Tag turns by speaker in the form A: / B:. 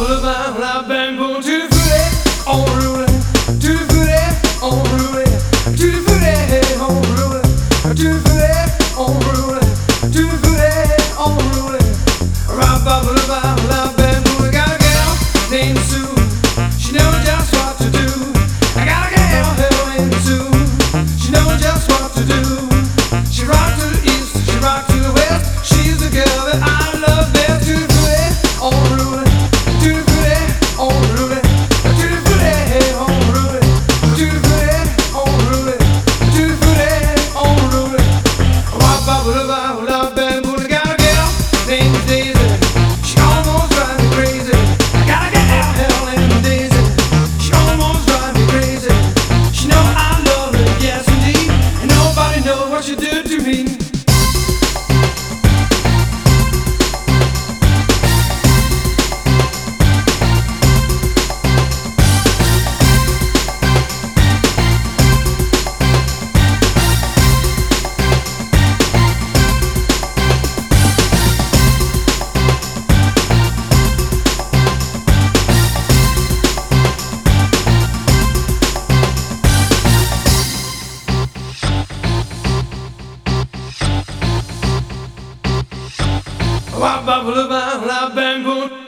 A: Par la belle bon tu le voulais, on roulait, tu le voulais, on roulait, tu le voulais, on roulait, tu le voulais, on roulait, tu le voulais, on roulait, rap par la Wap, wap, le la bamboune.